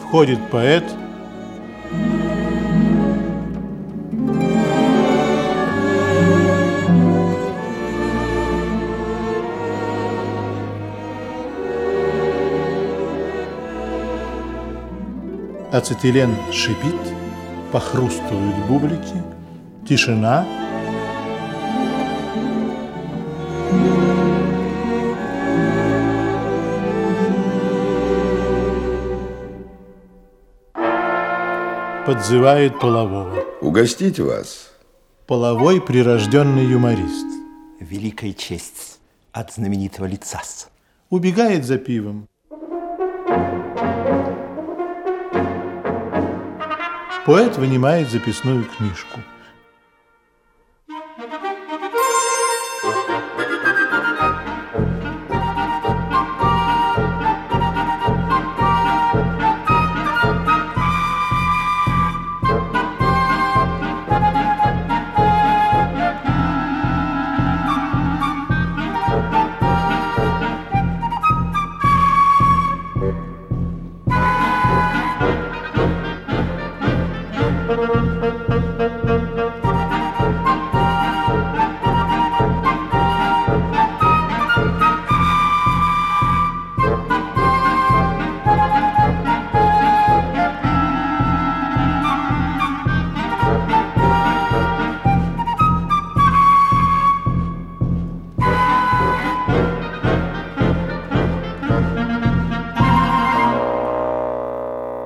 Входит поэт. Ацетилен шипит, похрустывают бублики, тишина. Подзывает полового. Угостить вас? Половой прирожденный юморист. Великая честь от знаменитого лица. Убегает за пивом. Поэт вынимает записную книжку.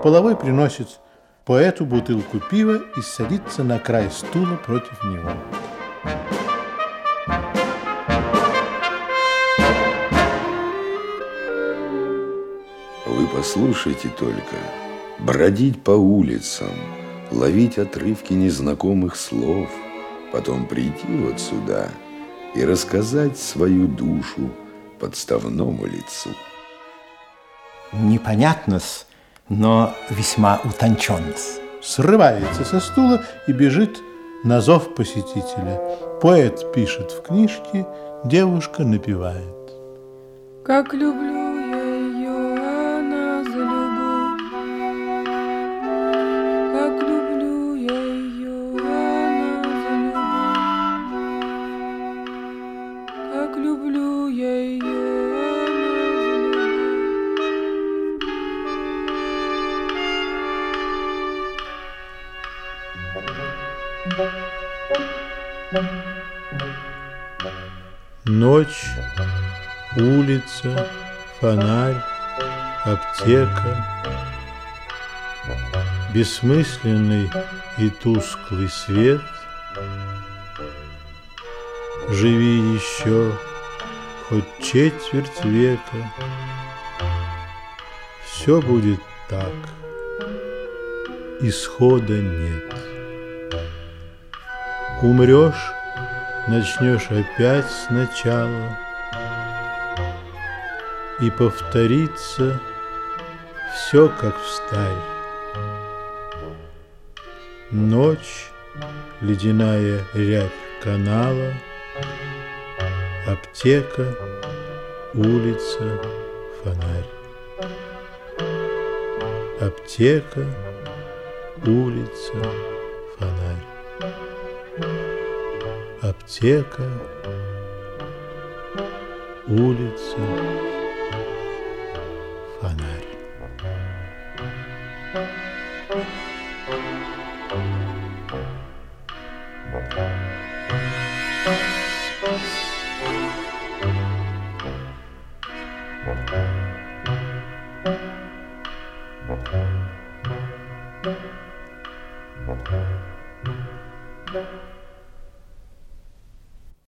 Половой приносит поэту бутылку пива и садится на край стула против него. Вы послушайте только. Бродить по улицам, ловить отрывки незнакомых слов, потом прийти вот сюда и рассказать свою душу подставному лицу. Непонятно-с, но весьма утонченно. Срывается со стула и бежит на зов посетителя. Поэт пишет в книжке, девушка напевает. Как люблю Ночь, улица, фонарь, аптека. Бессмысленный и тусклый свет. Живи еще хоть четверть века. Все будет так. Исхода нет. Умрешь, начнешь опять сначала, И повторится все, как встарь. Ночь, ледяная рябь канала, Аптека, улица, фонарь. Аптека, улица, фонарь. Аптека, улица, фонарь.